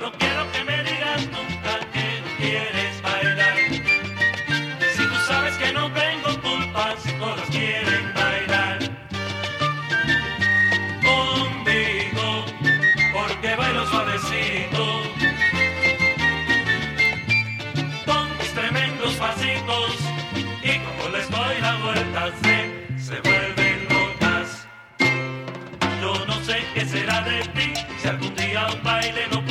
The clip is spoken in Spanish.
No quiero que me digas nunca que quieres bailar. Si tú sabes que no tengo culpa Si todas quieren bailar. Conmigo, porque bailo suavecito. Con mis tremendos pasitos Y como les doy la vuelta a se vuelven rotas Yo no sé qué será de ti Si algún día un baile no puede